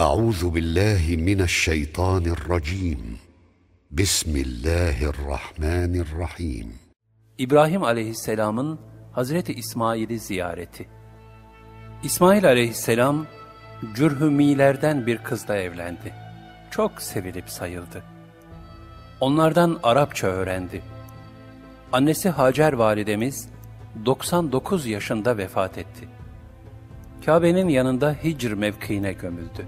أعوذ بالله من الشيطان الرجيم بسم الله الرحمن الرحيم İbrahim aleyhisselamın Hazreti İsmail'i ziyareti. İsmail aleyhisselam Cürhümilerden bir kızla evlendi. Çok sevilip sayıldı. Onlardan Arapça öğrendi. Annesi Hacer validemiz 99 yaşında vefat etti. Kabe'nin yanında Hicr mevkiine gömüldü.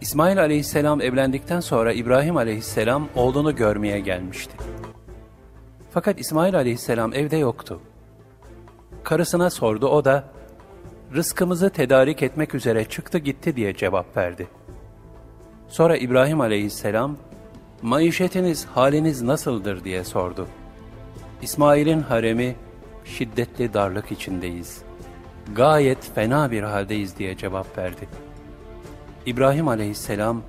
İsmail aleyhisselam evlendikten sonra İbrahim aleyhisselam oğlunu görmeye gelmişti. Fakat İsmail aleyhisselam evde yoktu. Karısına sordu, o da, rızkımızı tedarik etmek üzere çıktı gitti diye cevap verdi. Sonra İbrahim aleyhisselam, maişetiniz, haliniz nasıldır diye sordu. İsmail'in haremi, şiddetli darlık içindeyiz. Gayet fena bir haldeyiz diye cevap verdi. İbrahim aleyhisselam,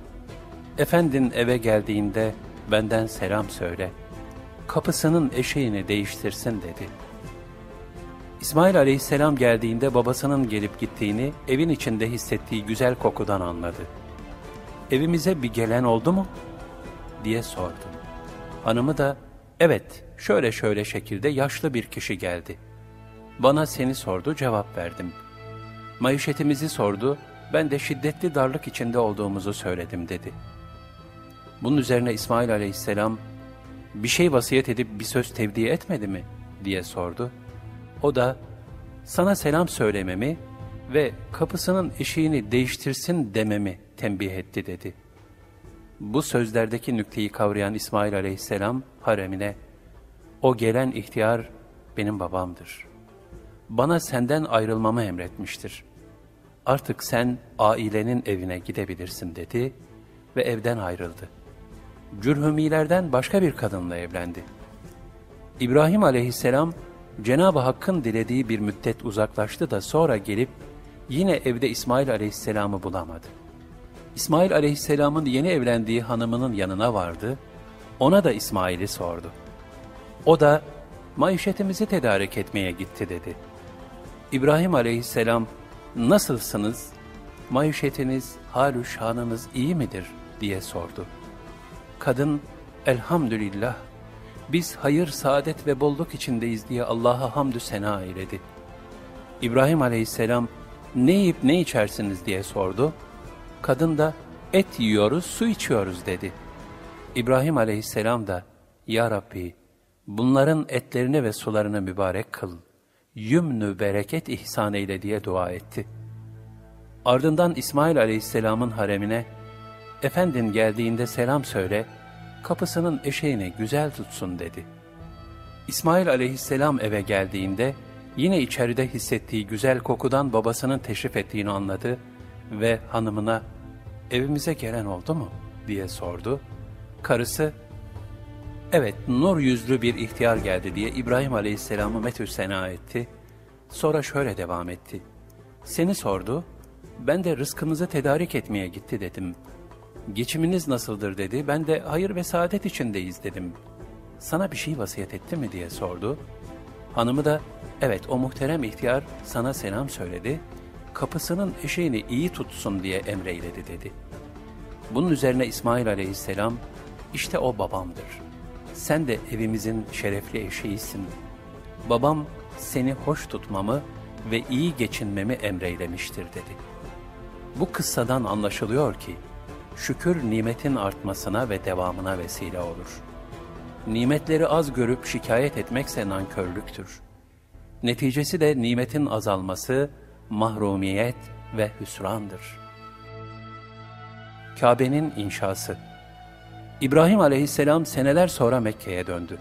Efendin eve geldiğinde benden selam söyle, kapısının eşeğini değiştirsin dedi. İsmail aleyhisselam geldiğinde babasının gelip gittiğini evin içinde hissettiği güzel kokudan anladı. Evimize bir gelen oldu mu? diye sordu. Hanımı da, evet şöyle şöyle şekilde yaşlı bir kişi geldi. Bana seni sordu cevap verdim. Maişetimizi sordu, ben de şiddetli darlık içinde olduğumuzu söyledim dedi. Bunun üzerine İsmail aleyhisselam, bir şey vasiyet edip bir söz tevdi etmedi mi? diye sordu. O da, sana selam söylememi ve kapısının eşiğini değiştirsin dememi tembih etti dedi. Bu sözlerdeki nükteyi kavrayan İsmail aleyhisselam haremine, o gelen ihtiyar benim babamdır. Bana senden ayrılmamı emretmiştir. Artık sen ailenin evine gidebilirsin dedi ve evden ayrıldı. Cürhümilerden başka bir kadınla evlendi. İbrahim aleyhisselam Cenab-ı Hakk'ın dilediği bir müddet uzaklaştı da sonra gelip yine evde İsmail aleyhisselamı bulamadı. İsmail aleyhisselamın yeni evlendiği hanımının yanına vardı, ona da İsmail'i sordu. O da maişetimizi tedarik etmeye gitti dedi. İbrahim aleyhisselam nasılsınız, maişetiniz, halü şanınız iyi midir diye sordu. Kadın elhamdülillah biz hayır, saadet ve bolluk içindeyiz diye Allah'a hamdü sena eyledi. İbrahim aleyhisselam ne yiyip ne içersiniz diye sordu. Kadın da et yiyoruz, su içiyoruz dedi. İbrahim aleyhisselam da Ya Rabbi bunların etlerini ve sularını mübarek kıl. Yümnü bereket ihsan eyle diye dua etti. Ardından İsmail aleyhisselamın haremine Efendin geldiğinde selam söyle, kapısının eşeğini güzel tutsun dedi. İsmail aleyhisselam eve geldiğinde yine içeride hissettiği güzel kokudan babasının teşrif ettiğini anladı ve hanımına evimize gelen oldu mu diye sordu. Karısı evet nur yüzlü bir ihtiyar geldi diye İbrahim aleyhisselamı metü sena etti. Sonra şöyle devam etti. Seni sordu, ben de rızkımızı tedarik etmeye gitti dedim.'' geçiminiz nasıldır dedi. Ben de hayır ve saadet içindeyiz dedim. Sana bir şey vasiyet etti mi diye sordu. Hanımı da evet o muhterem ihtiyar sana selam söyledi. Kapısının eşeğini iyi tutsun diye emreyledi dedi. Bunun üzerine İsmail aleyhisselam işte o babamdır. Sen de evimizin şerefli eşeğisin. Babam seni hoş tutmamı ve iyi geçinmemi emreylemiştir dedi. Bu kıssadan anlaşılıyor ki şükür nimetin artmasına ve devamına vesile olur. Nimetleri az görüp şikayet etmekse nankörlüktür. Neticesi de nimetin azalması, mahrumiyet ve hüsrandır. Kabe'nin inşası İbrahim aleyhisselam seneler sonra Mekke'ye döndü.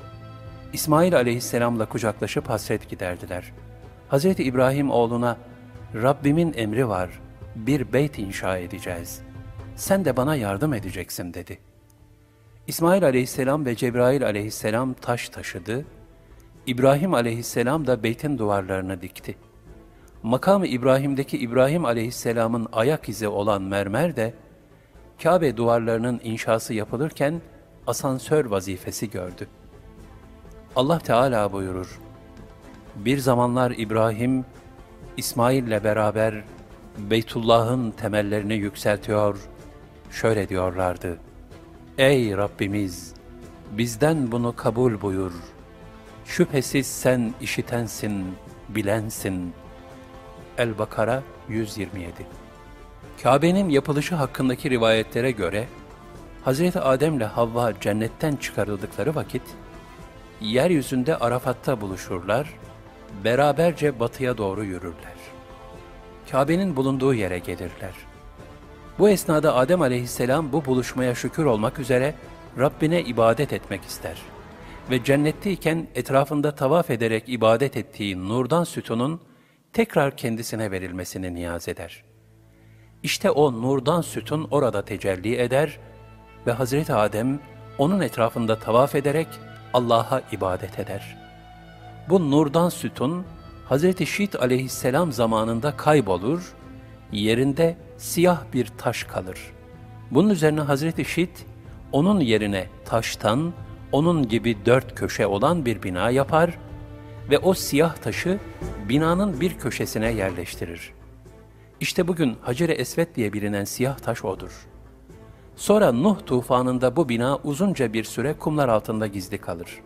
İsmail aleyhisselamla kucaklaşıp hasret giderdiler. Hz. İbrahim oğluna, Rabbimin emri var, bir beyt inşa edeceğiz.'' sen de bana yardım edeceksin dedi. İsmail aleyhisselam ve Cebrail aleyhisselam taş taşıdı, İbrahim aleyhisselam da beytin duvarlarını dikti. Makam-ı İbrahim'deki İbrahim aleyhisselamın ayak izi olan mermer de, Kabe duvarlarının inşası yapılırken asansör vazifesi gördü. Allah Teala buyurur, Bir zamanlar İbrahim, İsmail ile beraber Beytullah'ın temellerini yükseltiyor, şöyle diyorlardı. Ey Rabbimiz! Bizden bunu kabul buyur. Şüphesiz sen işitensin, bilensin. El-Bakara 127 Kabe'nin yapılışı hakkındaki rivayetlere göre, Hazreti Adem ile Havva cennetten çıkarıldıkları vakit, yeryüzünde Arafat'ta buluşurlar, beraberce batıya doğru yürürler. Kabe'nin bulunduğu yere gelirler. Bu esnada Adem aleyhisselam bu buluşmaya şükür olmak üzere Rabbine ibadet etmek ister. Ve cennetteyken etrafında tavaf ederek ibadet ettiği nurdan sütunun tekrar kendisine verilmesini niyaz eder. İşte o nurdan sütun orada tecelli eder ve Hazreti Adem onun etrafında tavaf ederek Allah'a ibadet eder. Bu nurdan sütun Hazreti Şit aleyhisselam zamanında kaybolur, yerinde siyah bir taş kalır. Bunun üzerine Hazreti Şit onun yerine taştan, onun gibi dört köşe olan bir bina yapar ve o siyah taşı binanın bir köşesine yerleştirir. İşte bugün Hacer-i Esvet diye bilinen siyah taş odur. Sonra Nuh tufanında bu bina uzunca bir süre kumlar altında gizli kalır.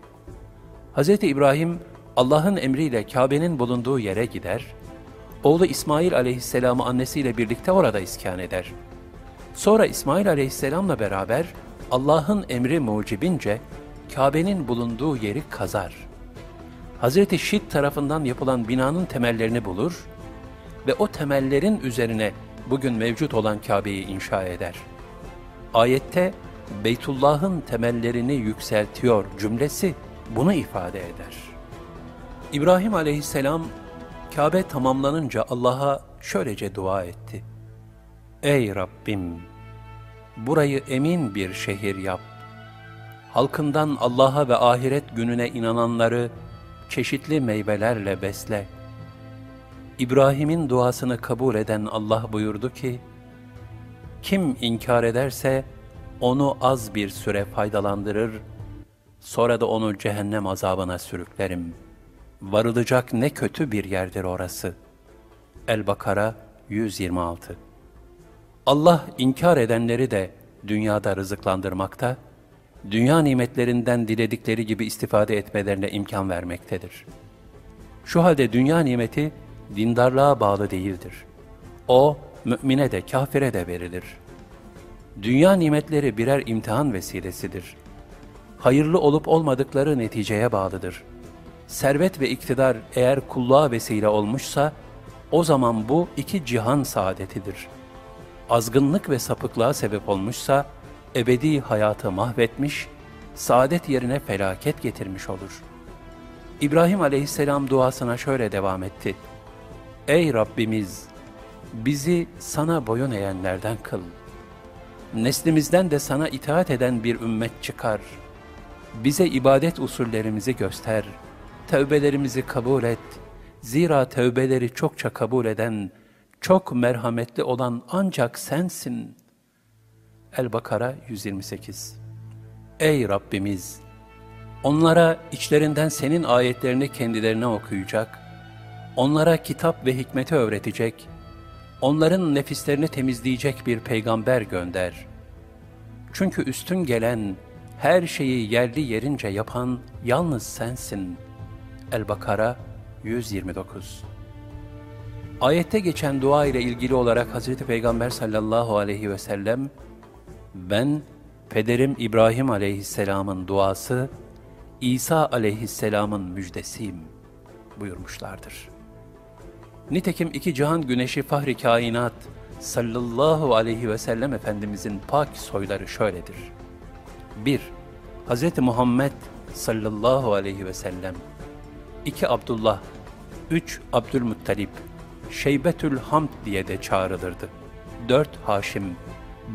Hz. İbrahim Allah'ın emriyle Kabe'nin bulunduğu yere gider, oğlu İsmail aleyhisselamı annesiyle birlikte orada iskan eder. Sonra İsmail aleyhisselamla beraber Allah'ın emri mucibince Kabe'nin bulunduğu yeri kazar. Hazreti Şit tarafından yapılan binanın temellerini bulur ve o temellerin üzerine bugün mevcut olan Kabe'yi inşa eder. Ayette Beytullah'ın temellerini yükseltiyor cümlesi bunu ifade eder. İbrahim aleyhisselam Kabe tamamlanınca Allah'a şöylece dua etti. Ey Rabbim! Burayı emin bir şehir yap. Halkından Allah'a ve ahiret gününe inananları çeşitli meyvelerle besle. İbrahim'in duasını kabul eden Allah buyurdu ki, Kim inkar ederse onu az bir süre faydalandırır, sonra da onu cehennem azabına sürüklerim. Varılacak ne kötü bir yerdir orası. El-Bakara 126 Allah inkar edenleri de dünyada rızıklandırmakta, dünya nimetlerinden diledikleri gibi istifade etmelerine imkan vermektedir. Şu halde dünya nimeti dindarlığa bağlı değildir. O, mümine de kafire de verilir. Dünya nimetleri birer imtihan vesilesidir. Hayırlı olup olmadıkları neticeye bağlıdır. Servet ve iktidar eğer kulluğa vesile olmuşsa, o zaman bu iki cihan saadetidir. Azgınlık ve sapıklığa sebep olmuşsa, ebedi hayatı mahvetmiş, saadet yerine felaket getirmiş olur. İbrahim aleyhisselam duasına şöyle devam etti. Ey Rabbimiz! Bizi sana boyun eğenlerden kıl. Neslimizden de sana itaat eden bir ümmet çıkar. Bize ibadet usullerimizi göster. Tevbelerimizi kabul et. Zira tevbeleri çokça kabul eden, çok merhametli olan ancak sensin.'' El-Bakara 128 Ey Rabbimiz! Onlara içlerinden senin ayetlerini kendilerine okuyacak, onlara kitap ve hikmeti öğretecek, onların nefislerini temizleyecek bir peygamber gönder. Çünkü üstün gelen, her şeyi yerli yerince yapan yalnız sensin. El-Bakara 129 Ayette geçen dua ile ilgili olarak Hz. Peygamber sallallahu aleyhi ve sellem, ben pederim İbrahim aleyhisselamın duası, İsa aleyhisselamın müjdesiyim buyurmuşlardır. Nitekim iki cihan güneşi fahri kainat sallallahu aleyhi ve sellem Efendimizin pak soyları şöyledir. 1. Hz. Muhammed sallallahu aleyhi ve sellem 2. Abdullah 3. Abdülmuttalip Şeybetül Hamd diye de çağrılırdı. 4. Haşim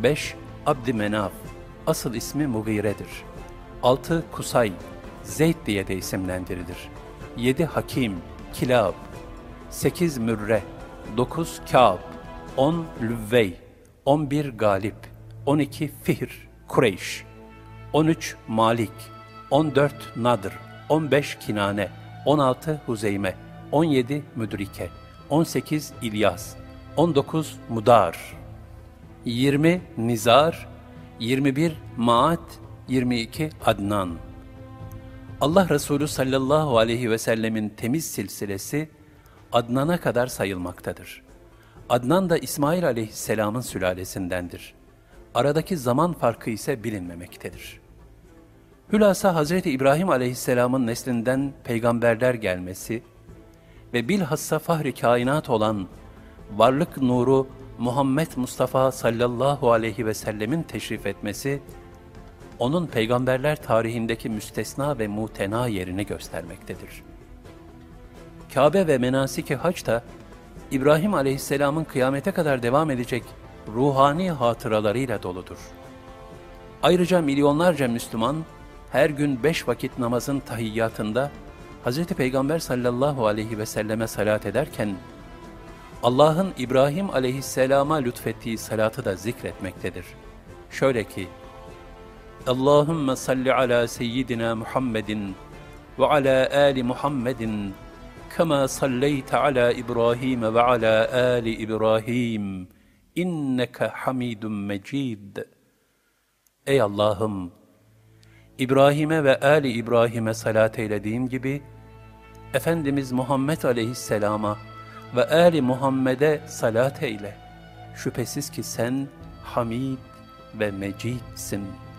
5. Abdümenaf, asıl ismi Mugire'dir. 6. Kusay, Zeyd diye de isimlendirilir. 7. Hakim, Kilab, 8. Mürre, 9. Kâb, 10. Lüvvey, 11. Galip, 12. Fihr, Kureyş, 13. Malik, 14. Nadr, 15. Kinane, 16. Huzeyme, 17. Müdrike, 18. İlyas, 19 Mudar 20 Nizar 21 Maat 22 Adnan Allah Resulü sallallahu aleyhi ve sellemin temiz silsilesi Adnan'a kadar sayılmaktadır. Adnan da İsmail aleyhisselamın sülalesindendir. Aradaki zaman farkı ise bilinmemektedir. Hülasa Hazreti İbrahim aleyhisselamın neslinden peygamberler gelmesi ve bilhassa fahri kainat olan varlık nuru Muhammed Mustafa sallallahu aleyhi ve sellemin teşrif etmesi, onun peygamberler tarihindeki müstesna ve mutena yerini göstermektedir. Kabe ve menasiki hac da İbrahim aleyhisselamın kıyamete kadar devam edecek ruhani hatıralarıyla doludur. Ayrıca milyonlarca Müslüman her gün beş vakit namazın tahiyyatında Hz. Peygamber sallallahu aleyhi ve selleme salat ederken Allah'ın İbrahim aleyhisselama lütfettiği salatı da zikretmektedir. Şöyle ki, Allahümme salli ala seyyidina Muhammedin ve ala ali Muhammedin salleyte ala İbrahim ve ala ali İbrahim inneke hamidun mecid. Ey Allah'ım! İbrahim'e ve Ali İbrahim'e salat eylediğim gibi, Efendimiz Muhammed aleyhisselama ve Ali Muhammed'e salat eyle. Şüphesiz ki sen Hamid ve Mecidsin.''